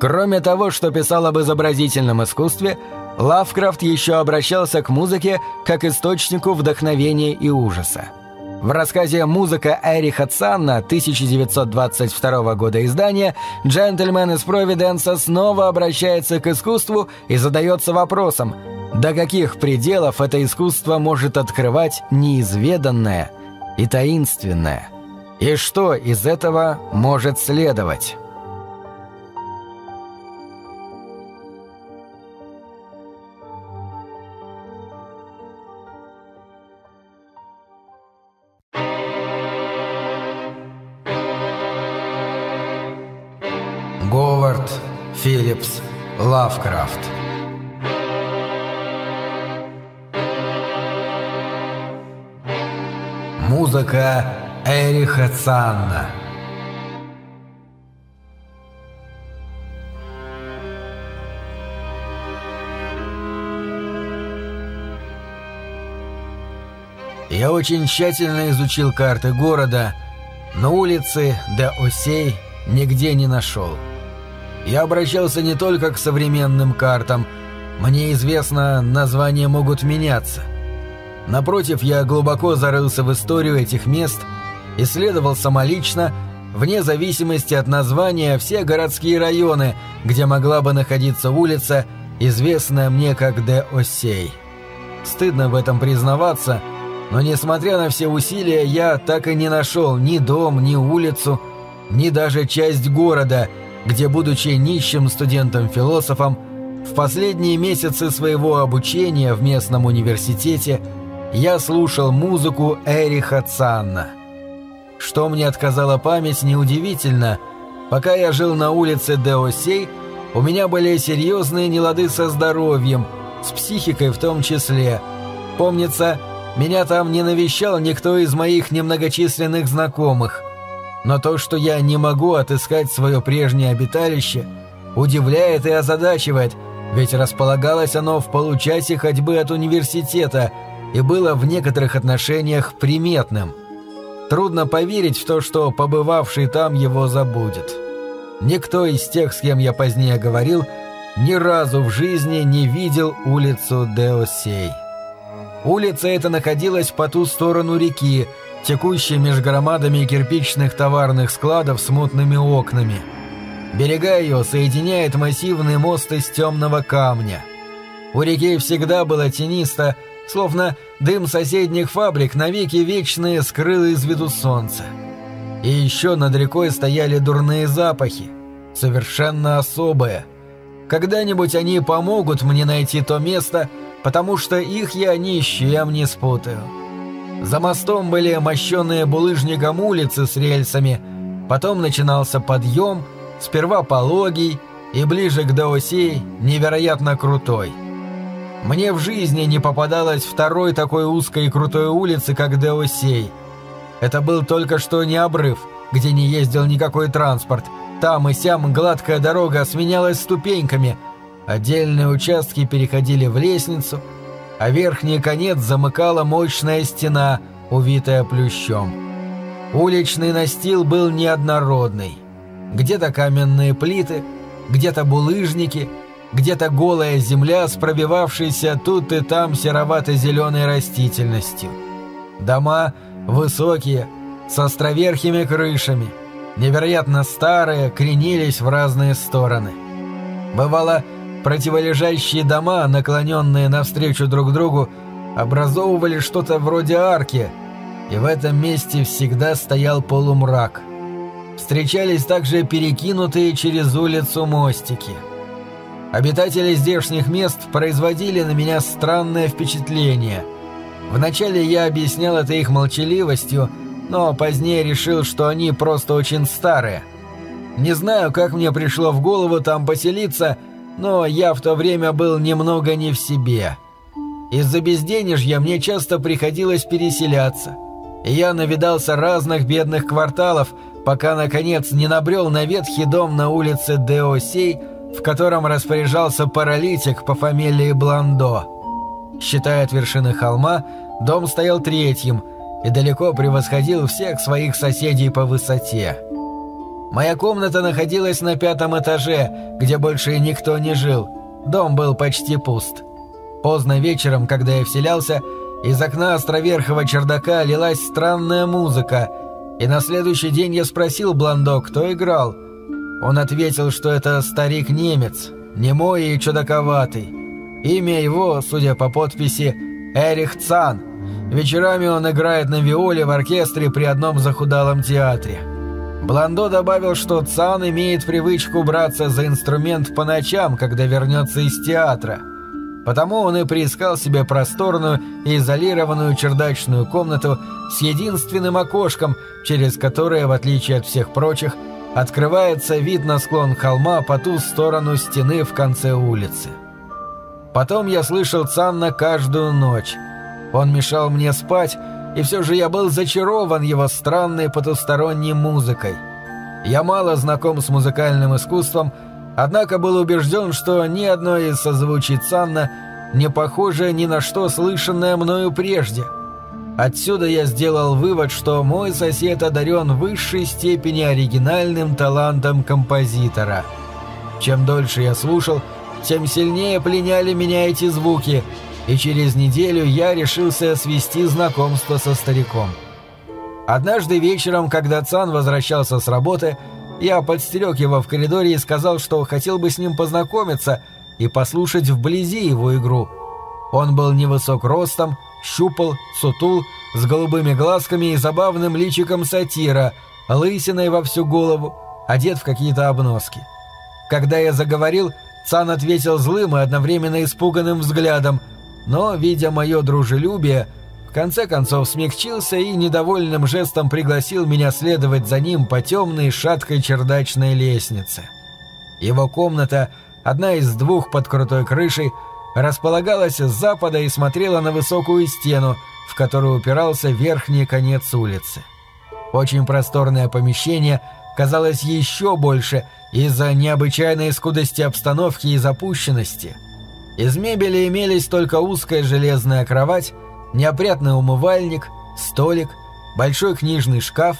Кроме того, что писал об изобразительном искусстве, Лавкрафт еще обращался к музыке как источнику вдохновения и ужаса. В рассказе «Музыка Эриха Цанна» 1922 года издания джентльмен из Провиденса снова обращается к искусству и задается вопросом, до каких пределов это искусство может открывать неизведанное и таинственное, и что из этого может следовать. Филлипс Лавкрафт Музыка Эриха Цанна Я очень тщательно изучил карты города, но улицы до Осей нигде не нашел. Я обращался не только к современным картам. Мне известно, названия могут меняться. Напротив, я глубоко зарылся в историю этих мест, исследовал самолично, вне зависимости от названия, все городские районы, где могла бы находиться улица, известная мне как Де Осей. Стыдно в этом признаваться, но несмотря на все усилия, я так и не нашел ни дом, ни улицу, ни даже часть города – где, будучи нищим студентом-философом, в последние месяцы своего обучения в местном университете я слушал музыку Эриха Цанна. Что мне отказала память, неудивительно. Пока я жил на улице Деосей, у меня были серьезные нелады со здоровьем, с психикой в том числе. Помнится, меня там не навещал никто из моих немногочисленных знакомых – но то, что я не могу отыскать свое прежнее обиталище, удивляет и озадачивает, ведь располагалось оно в получасе ходьбы от университета и было в некоторых отношениях приметным. Трудно поверить в то, что побывавший там его забудет. Никто из тех, с кем я позднее говорил, ни разу в жизни не видел улицу Деосей. Улица эта находилась по ту сторону реки, текущей меж громадами кирпичных товарных складов с мутными окнами. Берега ее соединяет массивный мост из темного камня. У реки всегда было тенисто, словно дым соседних фабрик навеки вечные скрыл из виду солнца. И еще над рекой стояли дурные запахи, совершенно особые. Когда-нибудь они помогут мне найти то место, потому что их я ни с чем не спутаю. За мостом были мощенные булыжником улицы с рельсами, потом начинался подъем, сперва пологий и ближе к Даосей невероятно крутой. Мне в жизни не попадалось второй такой узкой и крутой улицы, как Деосей. Это был только что не обрыв, где не ездил никакой транспорт. Там и сям гладкая дорога сменялась ступеньками. Отдельные участки переходили в лестницу – а верхний конец замыкала мощная стена, увитая плющом. Уличный настил был неоднородный. Где-то каменные плиты, где-то булыжники, где-то голая земля с пробивавшейся тут и там серовато-зеленой растительностью. Дома высокие, с островерхими крышами, невероятно старые, кренились в разные стороны. Бывало, Противолежащие дома, наклоненные навстречу друг другу, образовывали что-то вроде арки, и в этом месте всегда стоял полумрак. Встречались также перекинутые через улицу мостики. Обитатели здешних мест производили на меня странное впечатление. Вначале я объяснял это их молчаливостью, но позднее решил, что они просто очень старые. Не знаю, как мне пришло в голову там поселиться – но я в то время был немного не в себе. Из-за безденежья мне часто приходилось переселяться. я навидался разных бедных кварталов, пока, наконец, не набрел на ветхий дом на улице Деосей, в котором распоряжался паралитик по фамилии Бландо. Считая от вершины холма, дом стоял третьим и далеко превосходил всех своих соседей по высоте. Моя комната находилась на пятом этаже, где больше никто не жил. Дом был почти пуст. Поздно вечером, когда я вселялся, из окна островерхого чердака лилась странная музыка, и на следующий день я спросил Бландо, кто играл. Он ответил, что это старик-немец, немой и чудаковатый. Имя его, судя по подписи, Эрих Цан. Вечерами он играет на виоле в оркестре при одном захудалом театре. Бландо добавил, что Цан имеет привычку браться за инструмент по ночам, когда вернется из театра. Потому он и приискал себе просторную и изолированную чердачную комнату с единственным окошком, через которое, в отличие от всех прочих, открывается вид на склон холма по ту сторону стены в конце улицы. Потом я слышал Цанна каждую ночь. Он мешал мне спать, и все же я был зачарован его странной потусторонней музыкой. Я мало знаком с музыкальным искусством, однако был убежден, что ни одно из созвучий Цанна не похоже ни на что слышанное мною прежде — Отсюда я сделал вывод, что мой сосед одарен высшей степени оригинальным талантом композитора. Чем дольше я слушал, тем сильнее пленяли меня эти звуки, и через неделю я решился свести знакомство со стариком. Однажды вечером, когда Цан возвращался с работы, я подстерег его в коридоре и сказал, что хотел бы с ним познакомиться и послушать вблизи его игру. Он был невысок ростом, щупал, сутул, с голубыми глазками и забавным личиком сатира, лысиной во всю голову, одет в какие-то обноски. Когда я заговорил, Цан ответил злым и одновременно испуганным взглядом, но, видя мое дружелюбие, в конце концов смягчился и недовольным жестом пригласил меня следовать за ним по темной шаткой чердачной лестнице. Его комната, одна из двух под крутой крышей, располагалась с запада и смотрела на высокую стену, в которую упирался верхний конец улицы. Очень просторное помещение казалось еще больше из-за необычайной скудости обстановки и запущенности. Из мебели имелись только узкая железная кровать, неопрятный умывальник, столик, большой книжный шкаф,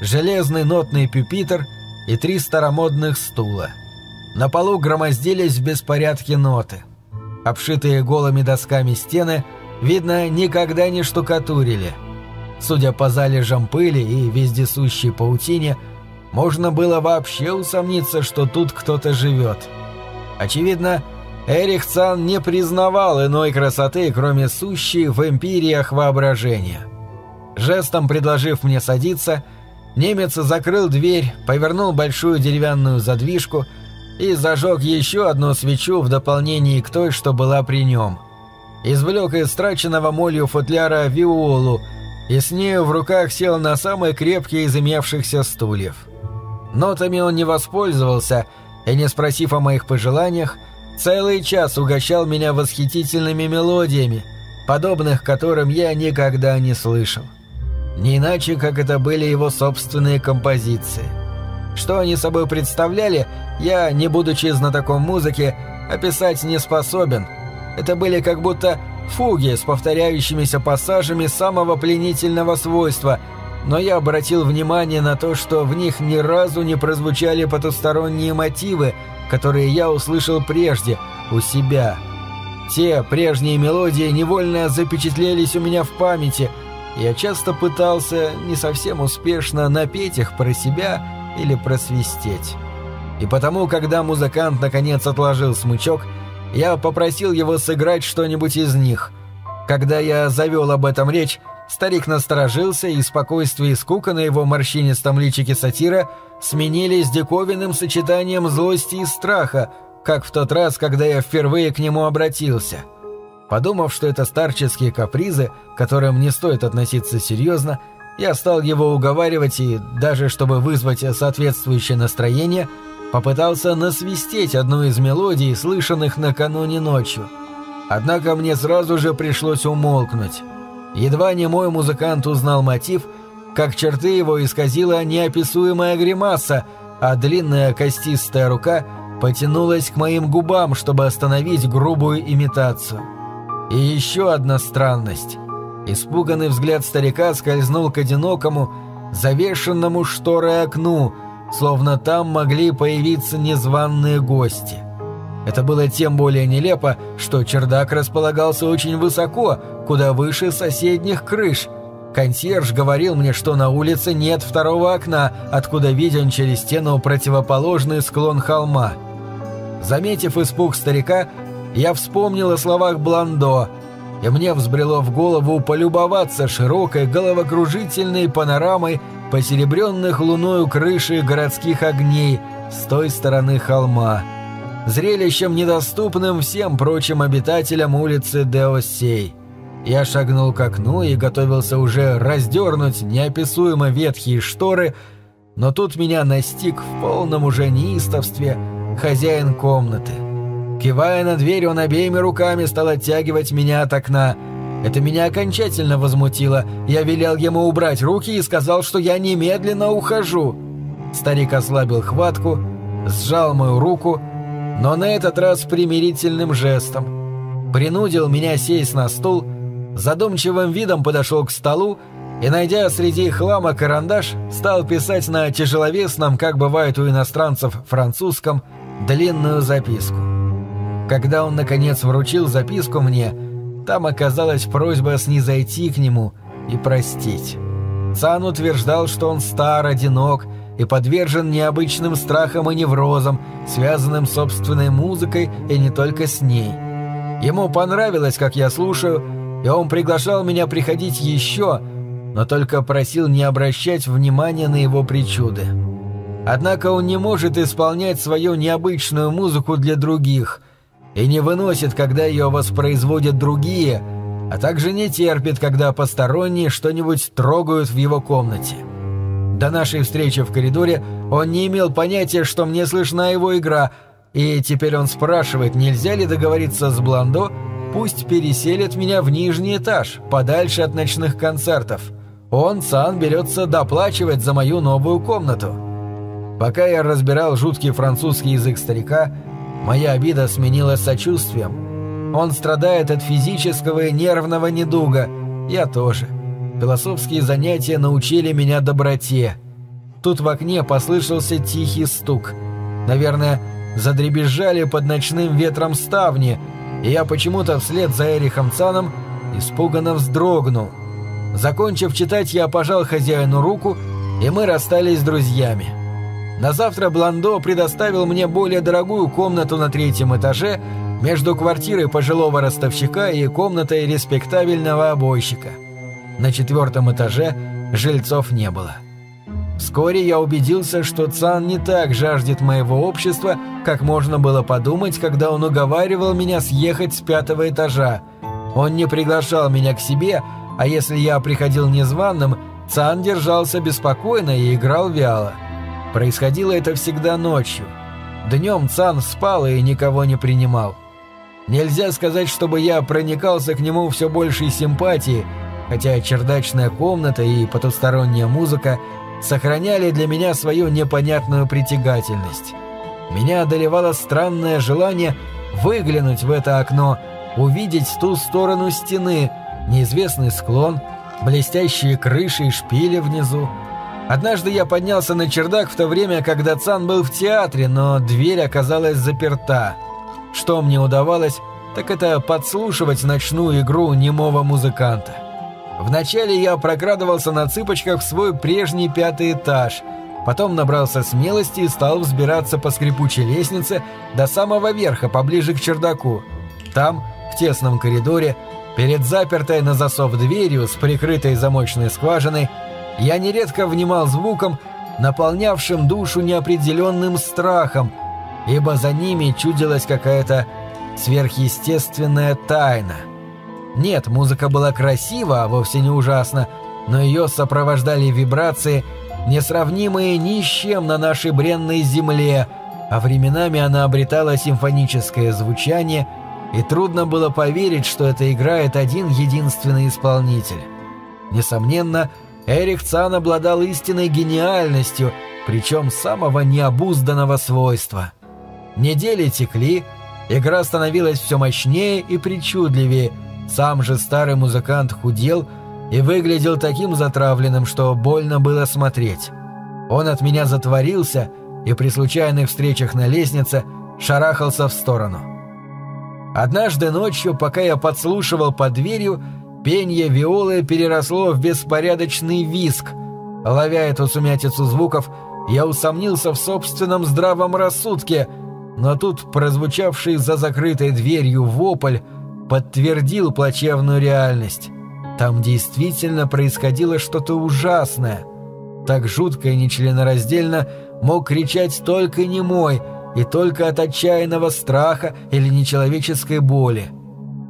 железный нотный пюпитр и три старомодных стула. На полу громоздились в беспорядке ноты – Обшитые голыми досками стены, видно, никогда не штукатурили. Судя по залежам пыли и вездесущей паутине, можно было вообще усомниться, что тут кто-то живет. Очевидно, Эрих Цан не признавал иной красоты, кроме сущей в империях воображения. Жестом предложив мне садиться, немец закрыл дверь, повернул большую деревянную задвижку и зажег еще одну свечу в дополнение к той, что была при нем. Извлек из страченного молью футляра виолу и с нею в руках сел на самый крепкий из имевшихся стульев. Нотами он не воспользовался и, не спросив о моих пожеланиях, целый час угощал меня восхитительными мелодиями, подобных которым я никогда не слышал. Не иначе, как это были его собственные композиции – что они собой представляли, я, не будучи знатоком музыки, описать не способен. Это были как будто фуги с повторяющимися пассажами самого пленительного свойства, но я обратил внимание на то, что в них ни разу не прозвучали потусторонние мотивы, которые я услышал прежде, у себя. Те прежние мелодии невольно запечатлелись у меня в памяти, я часто пытался, не совсем успешно, напеть их про себя или просвистеть. И потому, когда музыкант наконец отложил смычок, я попросил его сыграть что-нибудь из них. Когда я завел об этом речь, старик насторожился, и спокойствие и скука на его морщинистом личике сатира сменились диковинным сочетанием злости и страха, как в тот раз, когда я впервые к нему обратился. Подумав, что это старческие капризы, которым не стоит относиться серьезно, я стал его уговаривать и, даже чтобы вызвать соответствующее настроение, попытался насвистеть одну из мелодий, слышанных накануне ночью. Однако мне сразу же пришлось умолкнуть. Едва не мой музыкант узнал мотив, как черты его исказила неописуемая гримаса, а длинная костистая рука потянулась к моим губам, чтобы остановить грубую имитацию. И еще одна странность. Испуганный взгляд старика скользнул к одинокому, завешенному шторой окну, словно там могли появиться незваные гости. Это было тем более нелепо, что чердак располагался очень высоко, куда выше соседних крыш. Консьерж говорил мне, что на улице нет второго окна, откуда виден через стену противоположный склон холма. Заметив испуг старика, я вспомнил о словах Бландо, и мне взбрело в голову полюбоваться широкой головокружительной панорамой посеребренных луною крыши городских огней с той стороны холма. Зрелищем, недоступным всем прочим обитателям улицы Деосей. Я шагнул к окну и готовился уже раздернуть неописуемо ветхие шторы, но тут меня настиг в полном уже неистовстве хозяин комнаты. Кивая на дверь, он обеими руками стал оттягивать меня от окна. Это меня окончательно возмутило. Я велел ему убрать руки и сказал, что я немедленно ухожу. Старик ослабил хватку, сжал мою руку, но на этот раз примирительным жестом. Принудил меня сесть на стул, задумчивым видом подошел к столу и, найдя среди хлама карандаш, стал писать на тяжеловесном, как бывает у иностранцев, французском, длинную записку. Когда он, наконец, вручил записку мне, там оказалась просьба снизойти к нему и простить. Цан утверждал, что он стар, одинок и подвержен необычным страхам и неврозам, связанным с собственной музыкой и не только с ней. Ему понравилось, как я слушаю, и он приглашал меня приходить еще, но только просил не обращать внимания на его причуды. Однако он не может исполнять свою необычную музыку для других и не выносит, когда ее воспроизводят другие, а также не терпит, когда посторонние что-нибудь трогают в его комнате. До нашей встречи в коридоре он не имел понятия, что мне слышна его игра, и теперь он спрашивает, нельзя ли договориться с Бландо, пусть переселит меня в нижний этаж, подальше от ночных концертов. Он, Сан, берется доплачивать за мою новую комнату. Пока я разбирал жуткий французский язык старика, моя обида сменилась сочувствием. Он страдает от физического и нервного недуга. Я тоже. Философские занятия научили меня доброте. Тут в окне послышался тихий стук. Наверное, задребезжали под ночным ветром ставни, и я почему-то вслед за Эрихом Цаном испуганно вздрогнул. Закончив читать, я пожал хозяину руку, и мы расстались с друзьями. На завтра Бландо предоставил мне более дорогую комнату на третьем этаже между квартирой пожилого ростовщика и комнатой респектабельного обойщика. На четвертом этаже жильцов не было. Вскоре я убедился, что Цан не так жаждет моего общества, как можно было подумать, когда он уговаривал меня съехать с пятого этажа. Он не приглашал меня к себе, а если я приходил незваным, Цан держался беспокойно и играл вяло. Происходило это всегда ночью. Днем Цан спал и никого не принимал. Нельзя сказать, чтобы я проникался к нему все большей симпатией, хотя чердачная комната и потусторонняя музыка сохраняли для меня свою непонятную притягательность. Меня одолевало странное желание выглянуть в это окно, увидеть ту сторону стены, неизвестный склон, блестящие крыши и шпили внизу, Однажды я поднялся на чердак в то время, когда Цан был в театре, но дверь оказалась заперта. Что мне удавалось, так это подслушивать ночную игру немого музыканта. Вначале я прокрадывался на цыпочках в свой прежний пятый этаж, потом набрался смелости и стал взбираться по скрипучей лестнице до самого верха, поближе к чердаку. Там, в тесном коридоре, перед запертой на засов дверью с прикрытой замочной скважиной, я нередко внимал звуком, наполнявшим душу неопределенным страхом, ибо за ними чудилась какая-то сверхъестественная тайна. Нет, музыка была красива, а вовсе не ужасна, но ее сопровождали вибрации, несравнимые ни с чем на нашей бренной земле, а временами она обретала симфоническое звучание, и трудно было поверить, что это играет один единственный исполнитель. Несомненно, Эрих Цан обладал истинной гениальностью, причем самого необузданного свойства. Недели текли, игра становилась все мощнее и причудливее, сам же старый музыкант худел и выглядел таким затравленным, что больно было смотреть. Он от меня затворился и при случайных встречах на лестнице шарахался в сторону. Однажды ночью, пока я подслушивал под дверью, пенье виолы переросло в беспорядочный виск. Ловя эту сумятицу звуков, я усомнился в собственном здравом рассудке, но тут прозвучавший за закрытой дверью вопль подтвердил плачевную реальность. Там действительно происходило что-то ужасное. Так жутко и нечленораздельно мог кричать только немой и только от отчаянного страха или нечеловеческой боли.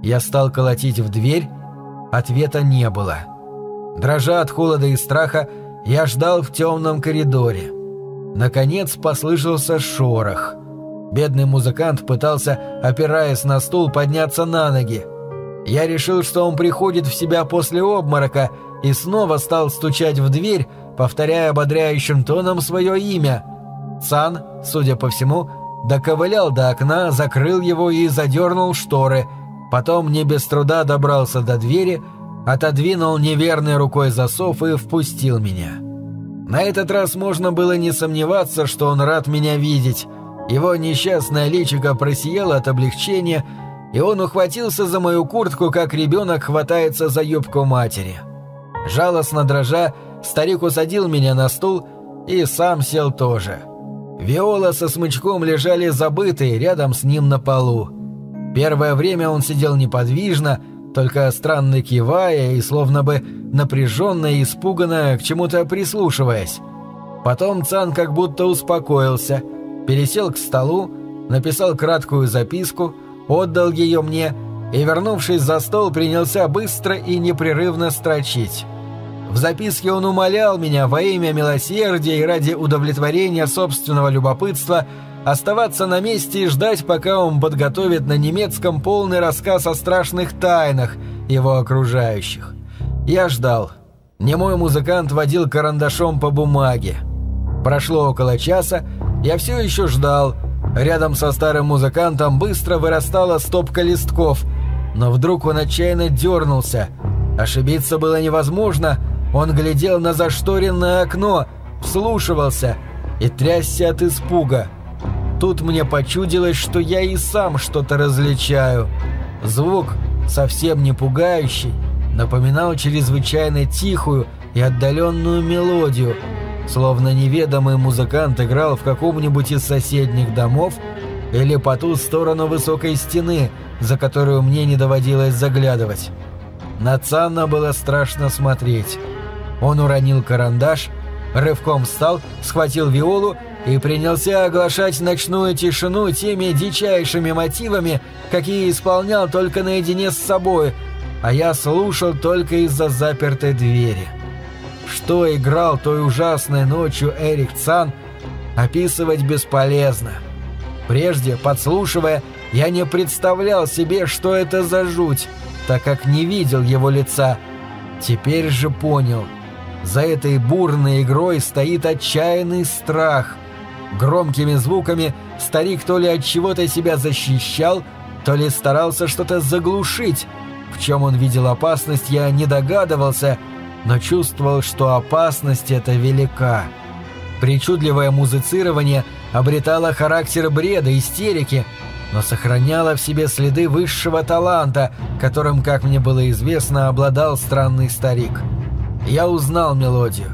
Я стал колотить в дверь, ответа не было. Дрожа от холода и страха, я ждал в темном коридоре. Наконец послышался шорох. Бедный музыкант пытался, опираясь на стул, подняться на ноги. Я решил, что он приходит в себя после обморока, и снова стал стучать в дверь, повторяя ободряющим тоном свое имя. Цан, судя по всему, доковылял до окна, закрыл его и задернул шторы, потом не без труда добрался до двери, отодвинул неверной рукой засов и впустил меня. На этот раз можно было не сомневаться, что он рад меня видеть. Его несчастное личико просияло от облегчения, и он ухватился за мою куртку, как ребенок хватается за юбку матери. Жалостно дрожа, старик усадил меня на стул и сам сел тоже. Виола со смычком лежали забытые рядом с ним на полу. Первое время он сидел неподвижно, только странно кивая и словно бы напряженно и испуганно к чему-то прислушиваясь. Потом Цан как будто успокоился, пересел к столу, написал краткую записку — отдал ее мне и, вернувшись за стол, принялся быстро и непрерывно строчить. В записке он умолял меня во имя милосердия и ради удовлетворения собственного любопытства оставаться на месте и ждать, пока он подготовит на немецком полный рассказ о страшных тайнах его окружающих. Я ждал. Немой музыкант водил карандашом по бумаге. Прошло около часа, я все еще ждал, Рядом со старым музыкантом быстро вырастала стопка листков, но вдруг он отчаянно дернулся. Ошибиться было невозможно, он глядел на зашторенное окно, вслушивался и трясся от испуга. Тут мне почудилось, что я и сам что-то различаю. Звук, совсем не пугающий, напоминал чрезвычайно тихую и отдаленную мелодию – словно неведомый музыкант играл в каком-нибудь из соседних домов или по ту сторону высокой стены, за которую мне не доводилось заглядывать. На Цанна было страшно смотреть. Он уронил карандаш, рывком встал, схватил виолу и принялся оглашать ночную тишину теми дичайшими мотивами, какие исполнял только наедине с собой, а я слушал только из-за запертой двери. Что играл той ужасной ночью Эрик Цан, описывать бесполезно. Прежде, подслушивая, я не представлял себе, что это за жуть, так как не видел его лица. Теперь же понял. За этой бурной игрой стоит отчаянный страх. Громкими звуками старик то ли от чего-то себя защищал, то ли старался что-то заглушить. В чем он видел опасность, я не догадывался — но чувствовал, что опасность эта велика. Причудливое музицирование обретало характер бреда, истерики, но сохраняло в себе следы высшего таланта, которым, как мне было известно, обладал странный старик. Я узнал мелодию.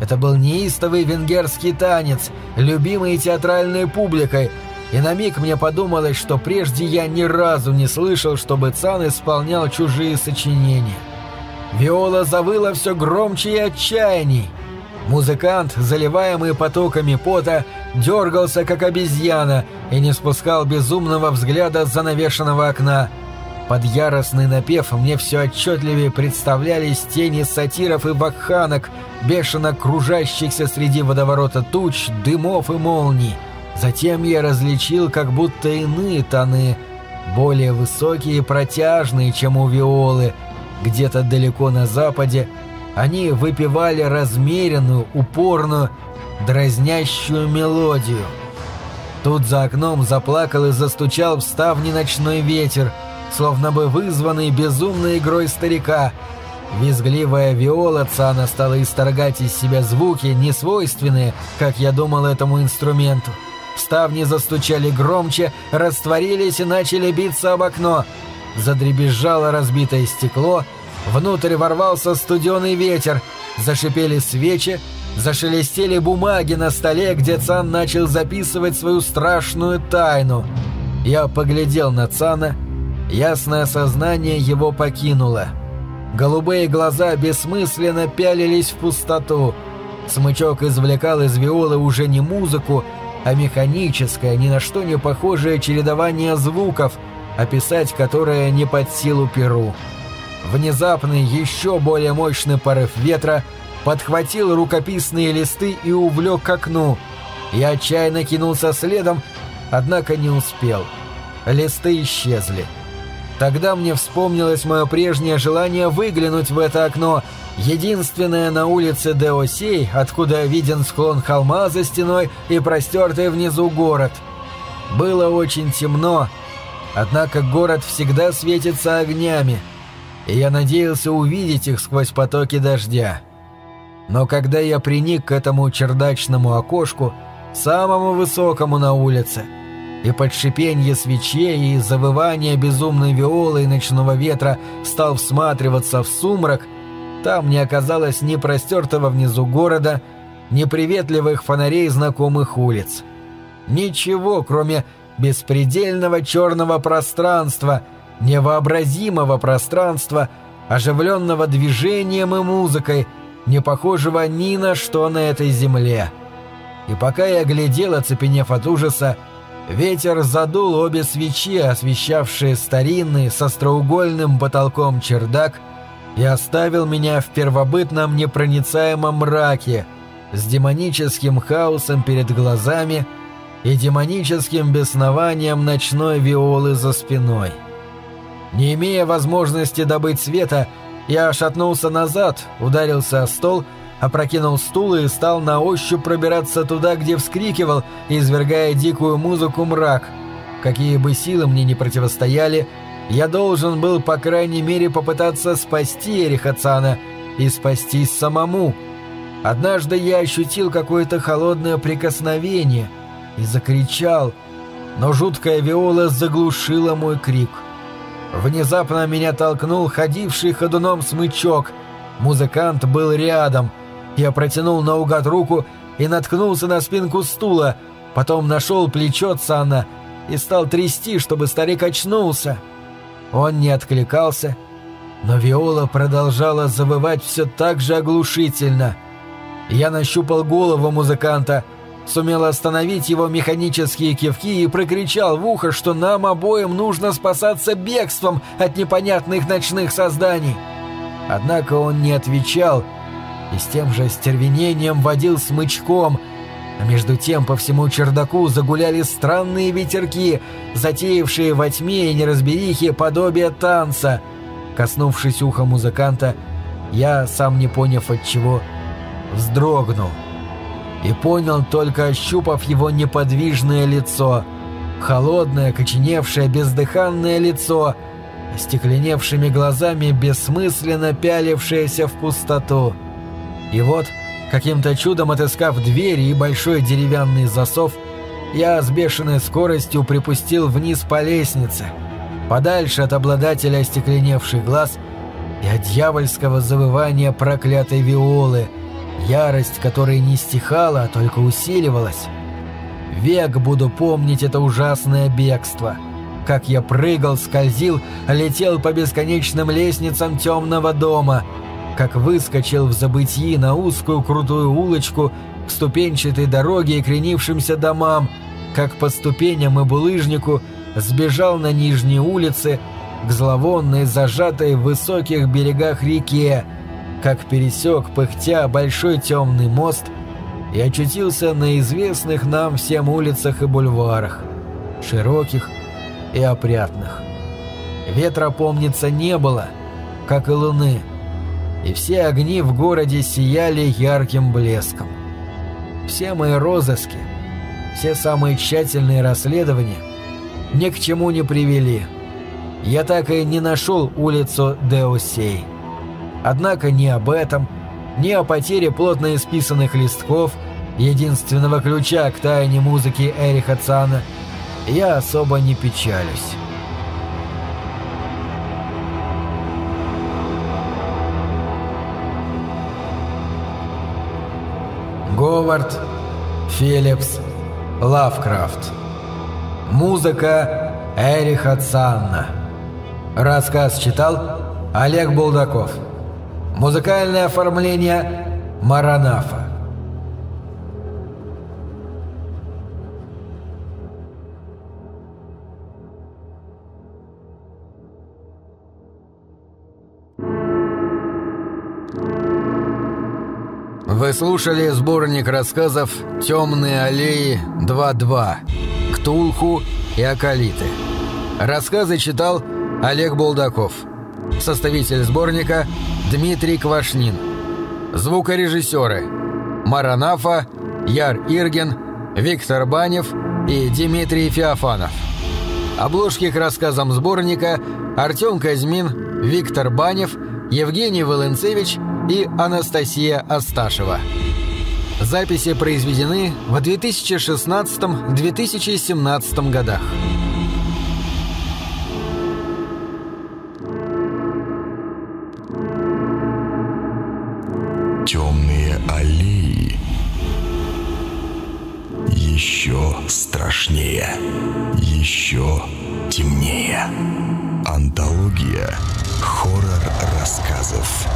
Это был неистовый венгерский танец, любимый театральной публикой, и на миг мне подумалось, что прежде я ни разу не слышал, чтобы Цан исполнял чужие сочинения. Виола завыла все громче и отчаянней. Музыкант, заливаемый потоками пота, дергался, как обезьяна, и не спускал безумного взгляда с занавешенного окна. Под яростный напев мне все отчетливее представлялись тени сатиров и бакханок, бешено кружащихся среди водоворота туч, дымов и молний. Затем я различил как будто иные тоны, более высокие и протяжные, чем у виолы — где-то далеко на западе они выпивали размеренную, упорную, дразнящую мелодию. Тут за окном заплакал и застучал в ставни ночной ветер, словно бы вызванный безумной игрой старика. Визгливая виола Цана стала исторгать из себя звуки, несвойственные, как я думал, этому инструменту. Ставни застучали громче, растворились и начали биться об окно. Задребезжало разбитое стекло, внутрь ворвался студеный ветер, зашипели свечи, зашелестели бумаги на столе, где Цан начал записывать свою страшную тайну. Я поглядел на Цана, ясное сознание его покинуло. Голубые глаза бессмысленно пялились в пустоту. Смычок извлекал из виолы уже не музыку, а механическое, ни на что не похожее чередование звуков, описать которое не под силу перу. Внезапный, еще более мощный порыв ветра подхватил рукописные листы и увлек к окну. Я отчаянно кинулся следом, однако не успел. Листы исчезли. Тогда мне вспомнилось мое прежнее желание выглянуть в это окно, единственное на улице Деосей, откуда виден склон холма за стеной и простертый внизу город. Было очень темно, однако город всегда светится огнями, и я надеялся увидеть их сквозь потоки дождя. Но когда я приник к этому чердачному окошку, самому высокому на улице, и под шипенье свечей и завывание безумной виолы и ночного ветра стал всматриваться в сумрак, там не оказалось ни простертого внизу города, ни приветливых фонарей знакомых улиц. Ничего, кроме беспредельного черного пространства, невообразимого пространства, оживленного движением и музыкой, не похожего ни на что на этой земле. И пока я глядел, оцепенев от ужаса, Ветер задул обе свечи, освещавшие старинный со остроугольным потолком чердак, и оставил меня в первобытном непроницаемом мраке с демоническим хаосом перед глазами и демоническим беснованием ночной виолы за спиной. Не имея возможности добыть света, я шатнулся назад, ударился о стол — опрокинул стул и стал на ощупь пробираться туда, где вскрикивал, извергая дикую музыку мрак. Какие бы силы мне не противостояли, я должен был, по крайней мере, попытаться спасти Эрихацана и спастись самому. Однажды я ощутил какое-то холодное прикосновение и закричал, но жуткая виола заглушила мой крик. Внезапно меня толкнул ходивший ходуном смычок. Музыкант был рядом — я протянул наугад руку и наткнулся на спинку стула, потом нашел плечо Цана и стал трясти, чтобы старик очнулся. Он не откликался, но Виола продолжала завывать все так же оглушительно. Я нащупал голову музыканта, сумел остановить его механические кивки и прокричал в ухо, что нам обоим нужно спасаться бегством от непонятных ночных созданий. Однако он не отвечал — и с тем же стервенением водил смычком, а между тем по всему чердаку загуляли странные ветерки, затеявшие во тьме и неразберихе подобие танца. Коснувшись уха музыканта, я, сам не поняв от чего, вздрогнул. И понял, только ощупав его неподвижное лицо. Холодное, коченевшее, бездыханное лицо, остекленевшими глазами бессмысленно пялившееся в пустоту. И вот, каким-то чудом отыскав двери и большой деревянный засов, я с бешеной скоростью припустил вниз по лестнице, подальше от обладателя остекленевших глаз и от дьявольского завывания проклятой виолы, ярость которой не стихала, а только усиливалась. Век буду помнить это ужасное бегство. Как я прыгал, скользил, летел по бесконечным лестницам темного дома — как выскочил в забытии на узкую крутую улочку к ступенчатой дороге и кренившимся домам, как по ступеням и булыжнику сбежал на нижние улицы к зловонной, зажатой в высоких берегах реке, как пересек пыхтя большой темный мост и очутился на известных нам всем улицах и бульварах, широких и опрятных. Ветра, помнится, не было, как и луны — и все огни в городе сияли ярким блеском. Все мои розыски, все самые тщательные расследования ни к чему не привели. Я так и не нашел улицу Деосей. Однако ни об этом, ни о потере плотно исписанных листков, единственного ключа к тайне музыки Эриха Цана, я особо не печалюсь. Говард, Филлипс, Лавкрафт. Музыка Эриха Цанна. Рассказ читал Олег Булдаков. Музыкальное оформление Маранафа. Вы слушали сборник рассказов «Темные аллеи 2.2. Ктулху и Акалиты». Рассказы читал Олег Булдаков. Составитель сборника Дмитрий Квашнин. Звукорежиссеры Маранафа, Яр Ирген, Виктор Банев и Дмитрий Феофанов. Обложки к рассказам сборника Артем Казьмин, Виктор Банев, Евгений Волынцевич и Анастасия Асташева. Записи произведены в 2016-2017 годах. Страшнее, еще темнее. Антология хоррор рассказов.